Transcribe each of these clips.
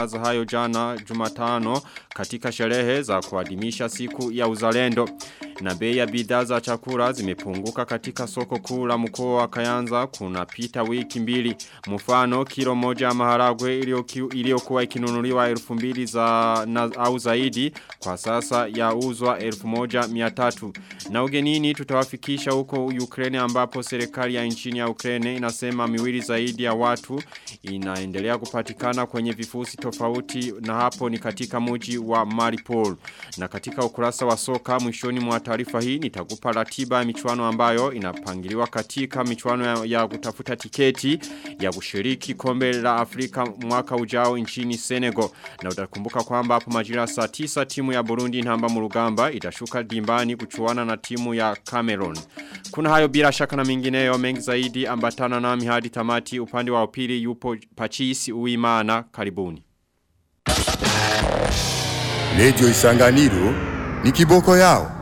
Aza hayo jana jumatano katika sherehe za kuadimisha siku ya uzalendo. Na bei ya bidhaa za chakula zimepunguka katika soko kuu la mkoa wa Kayanza kuna pita wiki mbili. Mfano kilo moja ya maharagwe iliyokuwa ikinunuliwa 2000 za na, au zaidi kwa sasa yauzwa 1300. Na ugenini tutawafikisha huko Ukraine ambapo serikali ya nchini ya Ukraine inasema miwili zaidi ya watu inaendelea kupatikana kwenye vifusi tofauti na hapo ni katika muji wa Maripol. Na katika ukurasa wa soka mwishoni mwa taarifa hii nitakupa ratiba ya michuano ambayo inapangiliwa katika michuano ya, ya kutafuta tiketi ya kushiriki kombe la Afrika mwaka ujao nchini Senegal. Na utakumbuka kwamba hapo majira saa 9 timu ya Burundi namba murugamba itashuka dimbani kuchuana na timu ya Cameroon. Kuna hayo bila shaka na mingineyo mengi zaidi ambatana nami hadi tamati upande wa upili yupo Pachisi Uimana karibuni. Radio Isanganiro ni kiboko yao.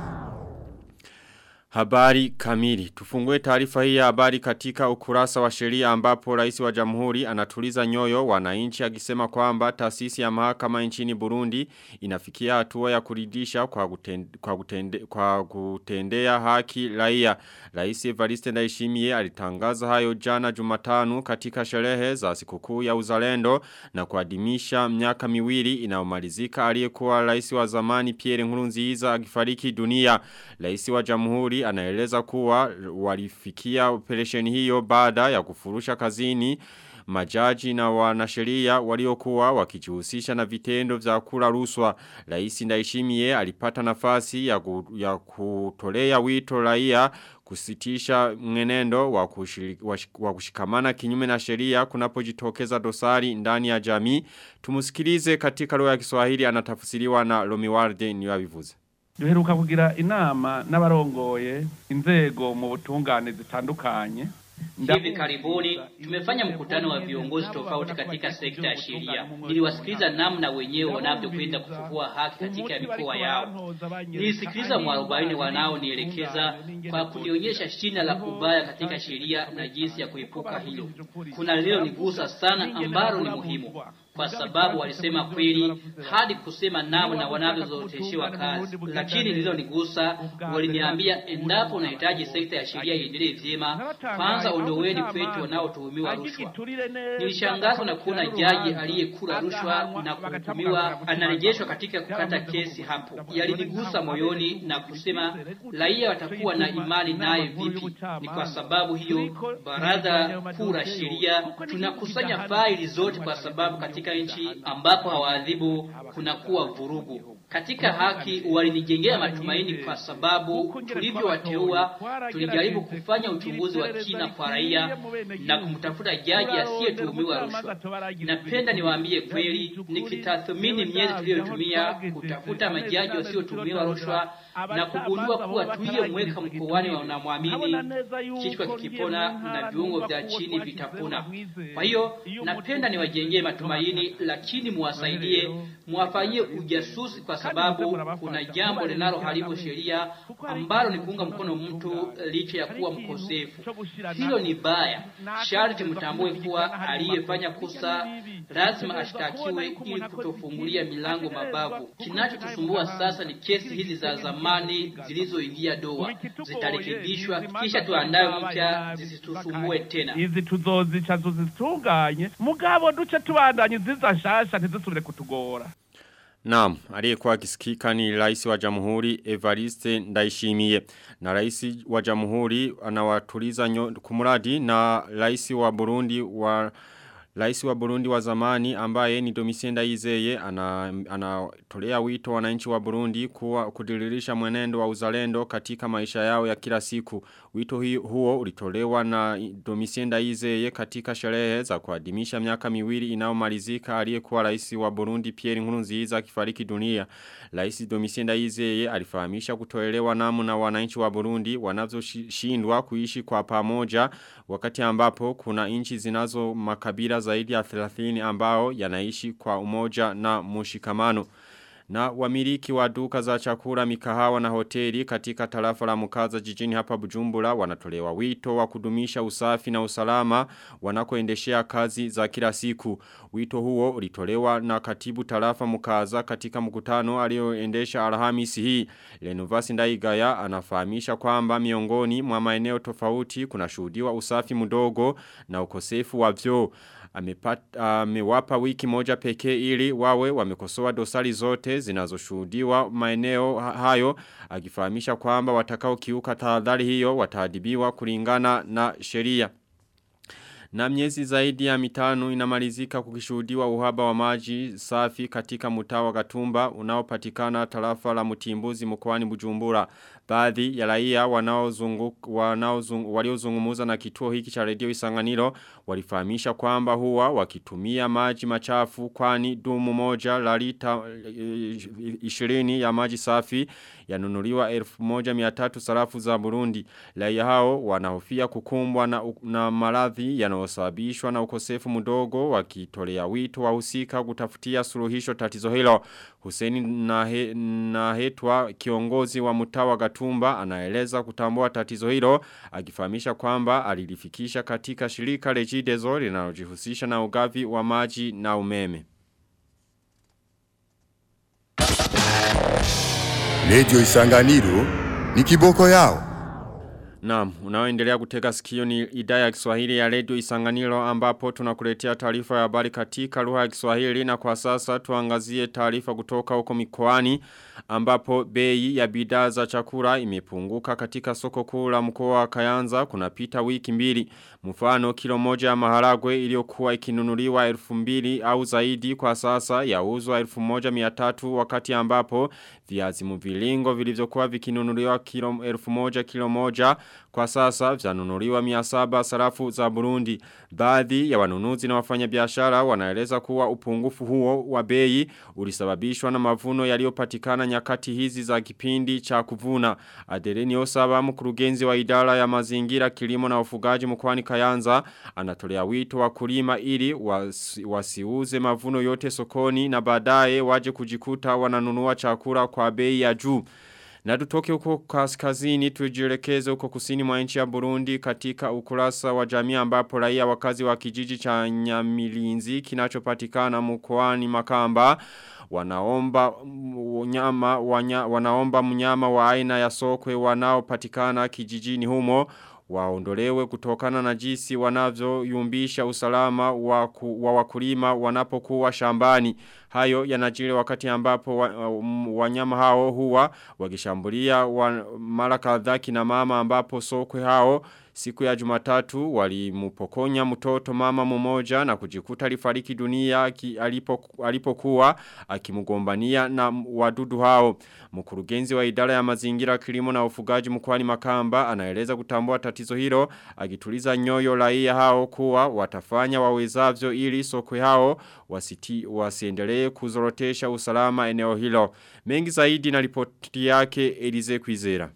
Habari kamili. Tufungue taarifa hii ya habari katika ukurasa wa sheria ambapo rais wa jamhuri anatuliza nyoyo wananchi akisema kwamba taasisi ya mahakama nchini Burundi inafikia hatua ya kuridisha kwa, kutende, kwa, kutende, kwa kutendea haki raia. Rais Evariste Ndayishimiye alitangaza hayo jana Jumatano katika sherehe za sikukuu ya uzalendo na kuadhimisha miaka miwili inayomalizika aliyekuwa rais wa zamani Pierre Nkurunziza akifariki dunia. Rais wa jamhuri anaeleza kuwa walifikia operesheni hiyo baada ya kufurusha kazini majaji na wanasheria waliokuwa wakijihusisha na vitendo vya kula ruswa. Rais Ndaishimie alipata nafasi ya, ku, ya kutolea wito raia kusitisha mwenendo wa, wa kushikamana kinyume na sheria kunapojitokeza dosari ndani ya jamii. Tumusikilize katika lugha ya Kiswahili anatafsiriwa na Lomiwarde niwabivuze. Duheruka kugira inama n'abarongoye inzego mu butungane zitandukanye Hivi karibuni tumefanya mkutano wa viongozi tofauti katika sekta ya sheria. Niliwasikiliza namna wenyewe wanavyokwenda kufufua haki katika mikoa yao. Nilisikiliza mwarobaini wanaonielekeza kwa kunionyesha shina la kubaya katika sheria na jinsi ya kuepuka hilo. Kuna lilo nigusa sana ambalo ni muhimu kwa sababu walisema kweli hadi kusema namna wanavyozoteshewa kazi, lakini lililonigusa waliniambia, endapo unahitaji sekta ya sheria iendelee vyema, kwanza ondoweni kwetu wanaotuhumiwa rushwa. Nilishangazwa na kuona jaji aliyekula rushwa na kuhukumiwa anarejeshwa katika kukata kesi hapo. Yalinigusa moyoni na kusema raia watakuwa na imani naye vipi? Ni kwa sababu hiyo baraza kuu la sheria tunakusanya faili zote, kwa sababu katika nchi ambapo hawaadhibu kunakuwa vurugu. Katika haki walinijengea matumaini, kwa sababu tulivyowateua tulijaribu kufanya uchunguzi wa kina kwa raia na kumtafuta jaji asiyetuhumiwa rushwa. Napenda niwaambie kweli, nikitathmini miezi tuliyotumia kutafuta majaji wasiotuhumiwa rushwa na kugundua kuwa tuliyemweka mkoani wanamwamini, kichwa kikipona na viungo vya chini vitapona. Kwa hiyo napenda niwajengee matumaini, lakini muwasaidie, muwafanyie ujasusi, kwa sababu kuna jambo linaloharibu sheria ambalo ni kuunga mkono mtu licha ya kuwa mkosefu. Hilo ni baya. Sharti mtambue kuwa aliyefanya kosa lazima ashtakiwe ili kutofungulia milango mabavu. Kinachotusumbua sasa ni kesi hizi za zamani zilizoingia doa, zitarekebishwa kisha tuandaye mpya zisitusumbue tena. izi tuzozica tuzitunganye mugabo duce tubandanye ziza nshasha ntizisubire kutugora Naam, aliyekuwa akisikika ni rais wa jamhuri Evariste Ndaishimiye. Na rais wa jamhuri anawatuliza kumuradi na rais wa Burundi wa Rais wa Burundi wa zamani ambaye ni Domitien Ndayizeye anatolea ana wito wananchi wa Burundi kuwa kudiririsha mwenendo wa uzalendo katika maisha yao ya kila siku. Wito huo ulitolewa na Domitien Ndayizeye katika sherehe za kuadhimisha miaka miwili inayomalizika aliyekuwa rais wa Burundi Pierre Nkurunziza kifariki dunia. Rais Domitien Ndayizeye alifahamisha kutoelewa namna wananchi wa Burundi wanavyoshindwa kuishi kwa pamoja wakati ambapo kuna nchi zinazo makabila zaidi ya 30 ambao yanaishi kwa umoja na mushikamano. Na wamiliki wa duka za chakula mikahawa na hoteli katika tarafa la Mukaza jijini hapa Bujumbura wanatolewa wito wa kudumisha usafi na usalama wanakoendeshea kazi za kila siku. Wito huo ulitolewa na katibu tarafa Mukaza katika mkutano alioendesha Alhamisi hii. Lenovasi Ndaigaya anafahamisha kwamba miongoni mwa maeneo tofauti kuna shuhudiwa usafi mdogo na ukosefu wa vyoo amewapa wiki moja pekee ili wawe wamekosoa dosari zote zinazoshuhudiwa maeneo hayo akifahamisha kwamba watakao kiuka tahadhari hiyo wataadibiwa kulingana na sheria. Na miezi zaidi ya mitano inamalizika kukishuhudiwa uhaba wa maji safi katika mtaa wa Gatumba unaopatikana tarafa la Mutimbuzi mkoani Bujumbura. Baadhi ya raia waliozungumuza na kituo hiki cha redio Isanganiro walifahamisha kwamba huwa wakitumia maji machafu kwani dumu moja la lita 20 ya maji safi yanunuliwa 1300 sarafu za Burundi. Raia hao wanahofia kukumbwa na, na maradhi yanayosababishwa na ukosefu mdogo wakitolea wito wahusika kutafutia suluhisho tatizo hilo. Huseni na hetwa kiongozi wa mtaa wa Gatumba anaeleza kutambua tatizo hilo akifahamisha kwamba alilifikisha katika shirika lejidezo linalojihusisha na ugavi wa maji na umeme. Radio Isanganiro ni kiboko yao. Naam, unaoendelea kutega sikio ni idhaa ya Kiswahili ya Radio Isanganiro ambapo tunakuletea taarifa ya habari katika lugha ya Kiswahili na kwa sasa tuangazie taarifa kutoka huko mikoani ambapo bei ya bidhaa za chakula imepunguka katika soko kuu la mkoa wa Kayanza kunapita wiki mbili. Mfano kilo moja ya maharagwe iliyokuwa ikinunuliwa 2000 au zaidi kwa sasa yauzwa 1300 wakati ambapo viazi mviringo vilivyokuwa vikinunuliwa kilo 1000 kilo moja kwa sasa vyanunuliwa 700 sarafu za Burundi. Baadhi ya wanunuzi na wafanya biashara wanaeleza kuwa upungufu huo wa bei ulisababishwa na mavuno yaliyopatikana nyakati hizi za kipindi cha kuvuna. Adereni Osaba mkurugenzi wa idara ya mazingira kilimo na ufugaji mkwani Kayanza anatolea wito wa kulima ili wasi, wasiuze mavuno yote sokoni na baadaye waje kujikuta wananunua chakula kwa bei ya juu. Na tutoke huko kaskazini tujielekeze huko kusini mwa nchi ya Burundi katika ukurasa wa jamii ambapo raia wakazi wa kijiji cha Nyamilinzi kinachopatikana mkoani Makamba wanaomba mnyama wanaomba mnyama wa aina ya sokwe wanaopatikana kijijini humo waondolewe kutokana na jinsi wanavyoyumbisha usalama wa, wa wakulima wanapokuwa shambani. Hayo yanajiri wakati ambapo wa, wa wanyama hao huwa wakishambulia wa, mara kadhaa kina mama ambapo sokwe hao siku ya jumatatu walimupokonya mtoto mama mmoja na kujikuta alifariki dunia alipo, alipokuwa akimugombania na wadudu hao. Mkurugenzi wa idara ya mazingira kilimo na ufugaji mkwani makamba anaeleza kutambua tatizo hilo akituliza nyoyo raia hao kuwa watafanya wawezavyo ili sokwe hao wasiti, wasiendelee kuzorotesha usalama eneo hilo. Mengi zaidi na ripoti yake Elize Kwizera.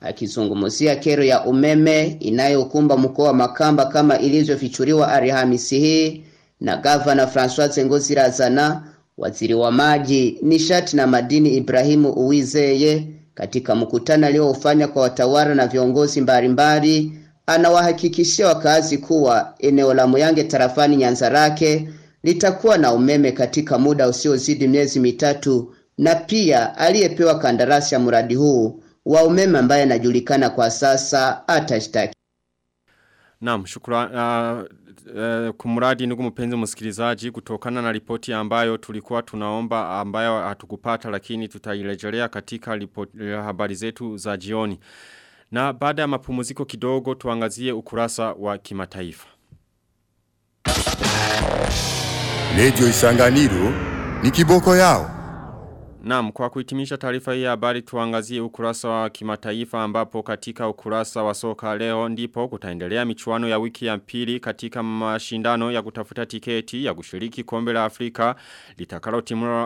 Akizungumzia kero ya umeme inayokumba mkoa wa Makamba kama ilivyofichuliwa Alhamisi hii na gavana Francois Ngozi Razana, waziri wa maji, nishati na madini Ibrahimu Uwizeye katika mkutano aliofanya kwa watawala na viongozi mbalimbali, anawahakikishia wakazi kuwa eneo la Muyange tarafani Nyanzarake litakuwa na umeme katika muda usiozidi miezi mitatu, na pia aliyepewa kandarasi ya mradi huu wa umeme ambaye anajulikana kwa sasa atashtaki. Naam, shukrani uh, uh, kumradi ndugu mpenzi msikilizaji kutokana na ripoti ambayo tulikuwa tunaomba ambayo hatukupata lakini tutairejelea katika ripoti, habari zetu za jioni. Na baada ya mapumziko kidogo tuangazie ukurasa wa kimataifa. Radio Isanganiro ni kiboko yao. Naam, kwa kuhitimisha taarifa hii habari tuangazie ukurasa wa kimataifa ambapo katika ukurasa wa soka leo ndipo kutaendelea michuano ya wiki ya pili katika mashindano ya kutafuta tiketi ya kushiriki kombe la Afrika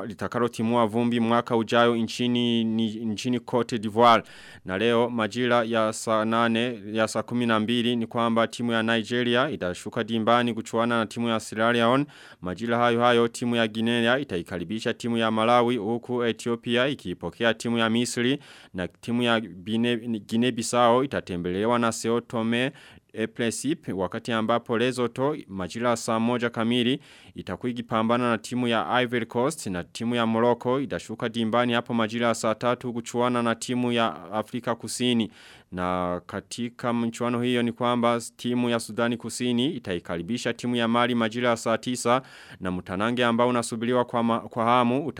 litakalo timua, vumbi mwaka ujayo nchini, ni, nchini Cote d'Ivoire. Na leo majira ya saa nane ya saa kumi na mbili ni kwamba timu ya Nigeria itashuka dimbani kuchuana na timu ya Sierra Leone. Majira hayo hayo timu ya Guinea itaikaribisha timu ya Malawi huku Ethiopia ikiipokea timu ya Misri na timu ya Guinea Bissau itatembelewa na Sao Tome Eplesip wakati ambapo Lesotho majira saa moja kamili itakuwa ikipambana na timu ya Ivory Coast na timu ya Morocco itashuka dimbani hapo majira saa tatu kuchuana na timu ya Afrika Kusini na katika mchuano hiyo ni kwamba timu ya Sudani Kusini itaikaribisha timu ya Mali majira ya saa tisa na mtanange ambao unasubiriwa kwa, ma, kwa hamu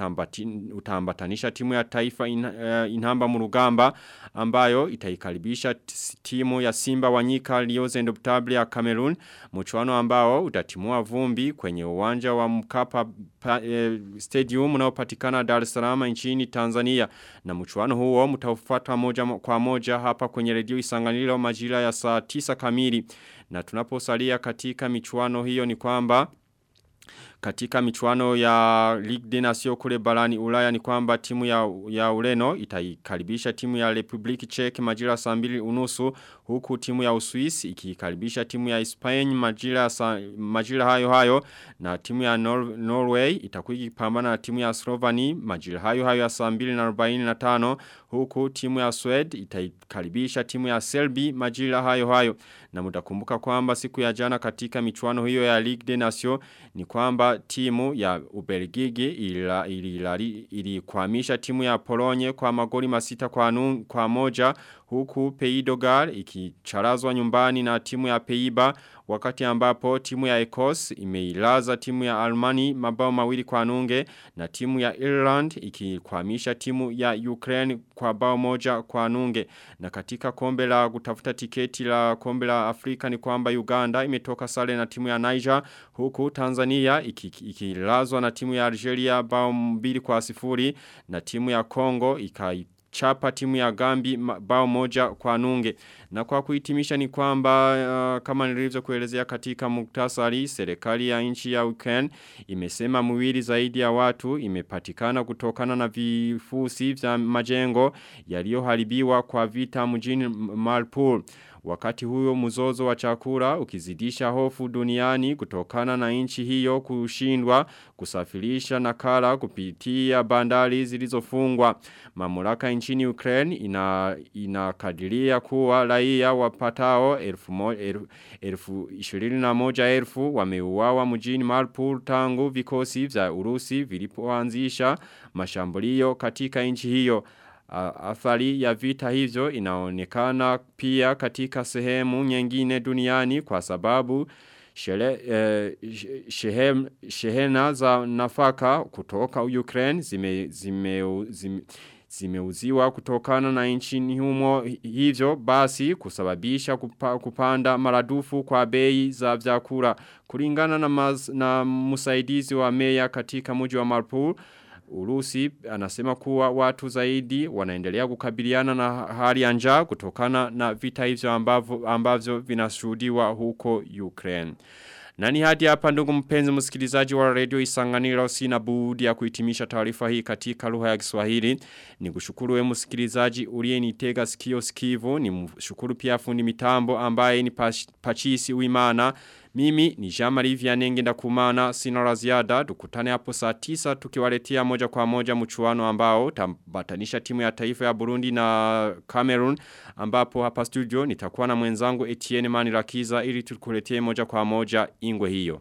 utaambatanisha timu ya taifa in, uh, inhamba murugamba ambayo itaikaribisha timu ya Simba Wanyika Lioze Indomitable ya Cameroon mchuano ambao utatimua vumbi kwenye uwanja wa Mkapa pa, eh, Stadium unaopatikana Dar es Salaam nchini Tanzania. Na mchuano huo mtaufuata moja kwa moja hapa kwenye redio isanganilo majira ya saa tisa kamili. Na tunaposalia katika michuano hiyo ni kwamba katika michuano ya Ligue des Nations kule barani Ulaya ni kwamba timu ya, ya Ureno itaikaribisha timu ya Republic Czech majira saa mbili unusu huku timu ya Uswisi ikikaribisha timu ya Spain majira, sa, majira hayo hayo na timu ya Nor Norway itakuwa ikipambana na timu ya Slovenia majira hayo hayo ya saa mbili na arobaini na tano huku timu ya Sweden itaikaribisha timu ya Serbia majira hayo hayo. Na mtakumbuka kwamba siku ya jana katika michuano hiyo ya Ligue des Nations ni kwamba timu ya Ubelgiji ilikwamisha timu ya Polonye kwa magoli masita kwa, nun, kwa moja huku Peidogar ikicharazwa nyumbani na timu ya Peiba wakati ambapo timu ya Ecos imeilaza timu ya Almani mabao mawili kwa nunge na timu ya Ireland ikikwamisha timu ya Ukraine kwa bao moja kwa nunge. Na katika kombe la kutafuta tiketi la kombe la Afrika ni kwamba Uganda imetoka sale na timu ya Niger huku Tanzania ikilazwa iki na timu ya Algeria bao mbili kwa sifuri na timu ya Congo ikai chapa timu ya Gambi bao moja kwa nunge. Na kwa kuhitimisha ni kwamba uh, kama nilivyo kuelezea katika muktasari, serikali ya nchi ya Ukraine imesema mwili zaidi ya watu imepatikana kutokana na vifusi vya majengo yaliyoharibiwa kwa vita mjini Mariupol. Wakati huyo mzozo wa chakula ukizidisha hofu duniani kutokana na nchi hiyo kushindwa kusafirisha nakala kupitia bandari zilizofungwa. Mamlaka nchini Ukraine ina inakadiria kuwa raia wapatao elfu, elfu, elfu moja elfu wameuawa mjini Mariupol tangu vikosi vya Urusi vilipoanzisha mashambulio katika nchi hiyo. Athari ya vita hivyo inaonekana pia katika sehemu nyingine duniani kwa sababu shele, eh, shehem, shehena za nafaka kutoka Ukraine zime, zime, zime, zimeuziwa kutokana na nchini humo hivyo basi kusababisha kupa, kupanda maradufu kwa bei za vyakula. Kulingana na, maz, na musaidizi wa meya katika mji wa Mariupol Urusi anasema kuwa watu zaidi wanaendelea kukabiliana na hali ya njaa kutokana na vita hivyo ambavyo, ambavyo vinashuhudiwa huko Ukraine. Nani hadi hapa ndugu mpenzi msikilizaji wa radio isanganiro sina budi ya kuhitimisha taarifa hii katika lugha ya Kiswahili. Ni kushukuru we msikilizaji uliyenitega sikio sikivu. Ni mshukuru pia fundi mitambo ambaye ni pachisi uimana. Mimi ni Jamari Vianenge ndakumana sina la ziada tukutane hapo saa tisa tukiwaletea moja kwa moja mchuano ambao tambatanisha timu ya taifa ya Burundi na Cameroon ambapo hapa studio nitakuwa na mwenzangu Etienne Manirakiza ili tukuletee moja kwa moja ingwe hiyo.